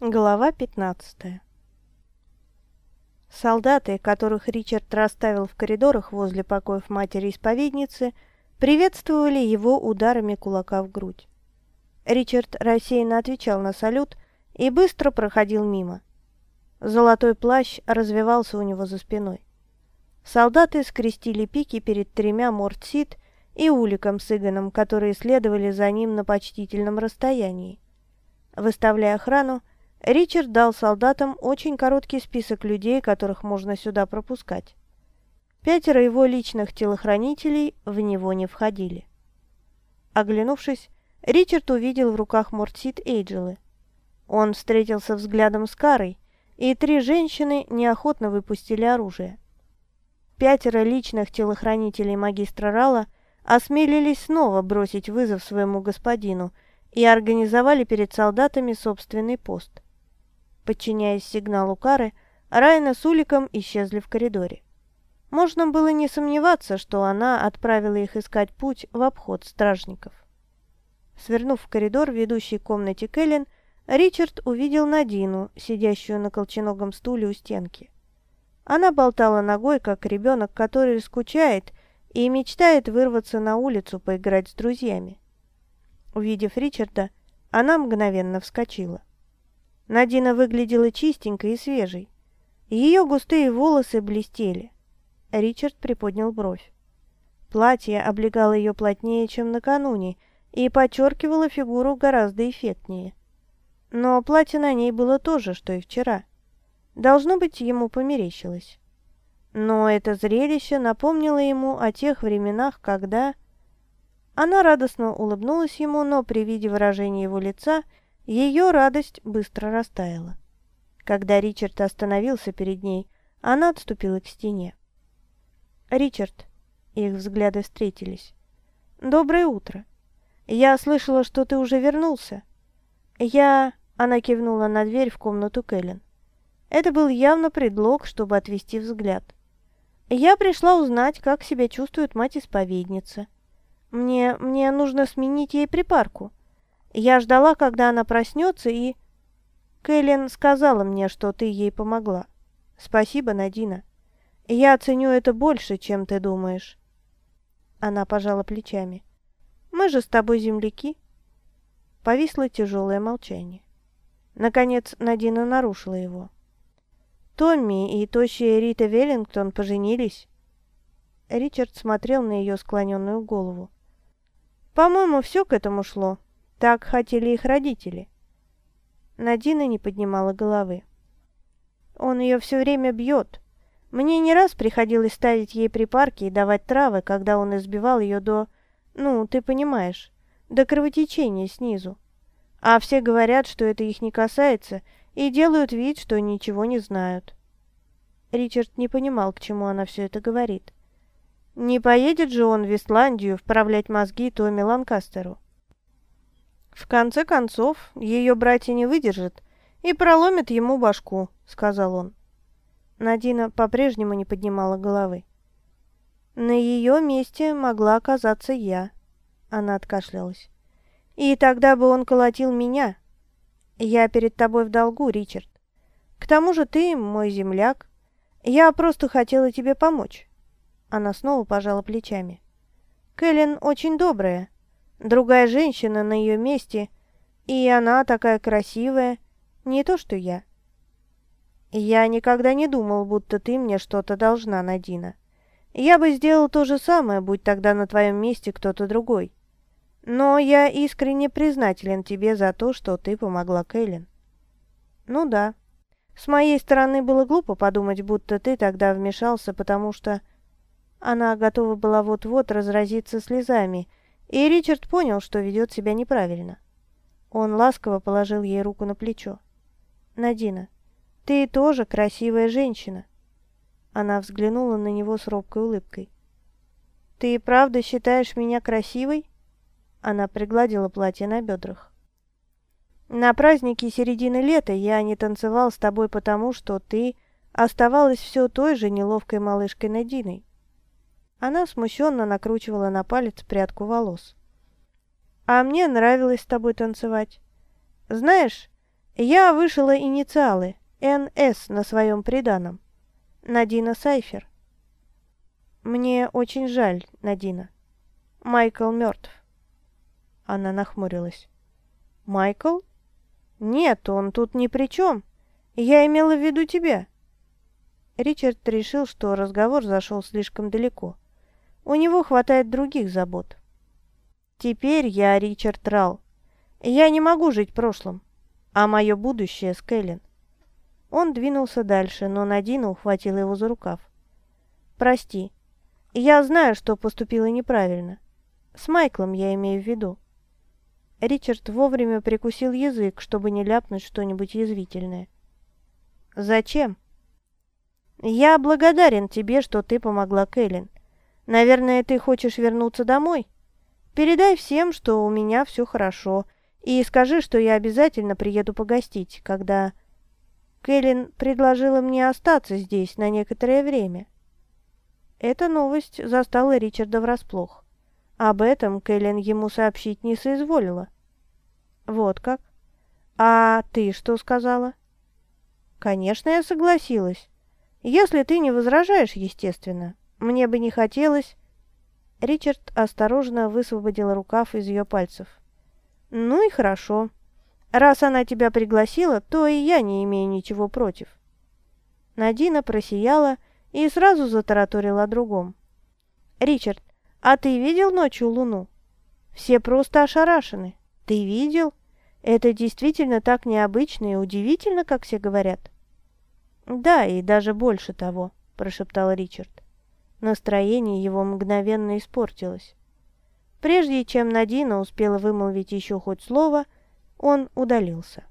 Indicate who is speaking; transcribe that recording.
Speaker 1: Глава 15 Солдаты, которых Ричард расставил в коридорах возле покоев матери-исповедницы, приветствовали его ударами кулака в грудь. Ричард рассеянно отвечал на салют и быстро проходил мимо. Золотой плащ развивался у него за спиной. Солдаты скрестили пики перед тремя Мортсит и Уликом с Игоном, которые следовали за ним на почтительном расстоянии. Выставляя охрану, Ричард дал солдатам очень короткий список людей, которых можно сюда пропускать. Пятеро его личных телохранителей в него не входили. Оглянувшись, Ричард увидел в руках Мортсит Эйджелы. Он встретился взглядом с Карой, и три женщины неохотно выпустили оружие. Пятеро личных телохранителей магистра Рала осмелились снова бросить вызов своему господину и организовали перед солдатами собственный пост – Подчиняясь сигналу Кары, Райна с Уликом исчезли в коридоре. Можно было не сомневаться, что она отправила их искать путь в обход стражников. Свернув в коридор, ведущий к комнате Кэлен, Ричард увидел Надину, сидящую на колченогом стуле у стенки. Она болтала ногой, как ребенок, который скучает и мечтает вырваться на улицу поиграть с друзьями. Увидев Ричарда, она мгновенно вскочила. Надина выглядела чистенькой и свежей. Ее густые волосы блестели. Ричард приподнял бровь. Платье облегало ее плотнее, чем накануне, и подчеркивало фигуру гораздо эффектнее. Но платье на ней было то же, что и вчера. Должно быть, ему померещилось. Но это зрелище напомнило ему о тех временах, когда... Она радостно улыбнулась ему, но при виде выражения его лица – ее радость быстро растаяла. Когда Ричард остановился перед ней, она отступила к стене. «Ричард», их взгляды встретились. «Доброе утро. Я слышала, что ты уже вернулся. Я...» Она кивнула на дверь в комнату Кэлен. Это был явно предлог, чтобы отвести взгляд. «Я пришла узнать, как себя чувствует мать-исповедница. Мне... мне нужно сменить ей припарку. Я ждала, когда она проснется, и... Кэлен сказала мне, что ты ей помогла. Спасибо, Надина. Я ценю это больше, чем ты думаешь. Она пожала плечами. Мы же с тобой земляки. Повисло тяжелое молчание. Наконец Надина нарушила его. Томми и тощая Рита Веллингтон поженились. Ричард смотрел на ее склоненную голову. По-моему, все к этому шло. Так хотели их родители. Надина не поднимала головы. Он ее все время бьет. Мне не раз приходилось ставить ей припарки и давать травы, когда он избивал ее до... Ну, ты понимаешь, до кровотечения снизу. А все говорят, что это их не касается, и делают вид, что ничего не знают. Ричард не понимал, к чему она все это говорит. Не поедет же он в Исландию вправлять мозги Томми Ланкастеру. В конце концов, ее братья не выдержат и проломят ему башку, сказал он. Надина по-прежнему не поднимала головы. На ее месте могла оказаться я. Она откашлялась. И тогда бы он колотил меня. Я перед тобой в долгу, Ричард. К тому же ты мой земляк. Я просто хотела тебе помочь. Она снова пожала плечами. Кэлен очень добрая, Другая женщина на ее месте, и она такая красивая, не то что я. Я никогда не думал, будто ты мне что-то должна, Надина. Я бы сделал то же самое, будь тогда на твоем месте кто-то другой. Но я искренне признателен тебе за то, что ты помогла Кэлен. Ну да. С моей стороны было глупо подумать, будто ты тогда вмешался, потому что... Она готова была вот-вот разразиться слезами, и Ричард понял, что ведет себя неправильно. Он ласково положил ей руку на плечо. «Надина, ты тоже красивая женщина». Она взглянула на него с робкой улыбкой. «Ты правда считаешь меня красивой?» Она пригладила платье на бедрах. «На празднике середины лета я не танцевал с тобой потому, что ты оставалась все той же неловкой малышкой Надиной. Она смущенно накручивала на палец прядку волос. «А мне нравилось с тобой танцевать. Знаешь, Я вышила инициалы НС на своем приданом. Надина Сайфер. Мне очень жаль, Надина. Майкл мертв. Она нахмурилась. Майкл? Нет, он тут ни при чем. Я имела в виду тебя. Ричард решил, что разговор зашел слишком далеко. У него хватает других забот. Теперь я Ричард Рал. Я не могу жить прошлым, а мое будущее с Кэлен. Он двинулся дальше, но Надина ухватила его за рукав. «Прости, я знаю, что поступила неправильно. С Майклом я имею в виду». Ричард вовремя прикусил язык, чтобы не ляпнуть что-нибудь язвительное. «Зачем?» «Я благодарен тебе, что ты помогла Кэлен. Наверное, ты хочешь вернуться домой? Передай всем, что у меня все хорошо, и скажи, что я обязательно приеду погостить, когда...» Кэлен предложила мне остаться здесь на некоторое время. Эта новость застала Ричарда врасплох. Об этом Кэлен ему сообщить не соизволила. «Вот как? А ты что сказала?» «Конечно, я согласилась. Если ты не возражаешь, естественно. Мне бы не хотелось...» Ричард осторожно высвободил рукав из ее пальцев. «Ну и хорошо. Раз она тебя пригласила, то и я не имею ничего против». Надина просияла и сразу затараторила о другом. «Ричард, а ты видел ночью луну? Все просто ошарашены. Ты видел? Это действительно так необычно и удивительно, как все говорят». «Да, и даже больше того», – прошептал Ричард. Настроение его мгновенно испортилось. Прежде чем Надина успела вымолвить еще хоть слово, он удалился.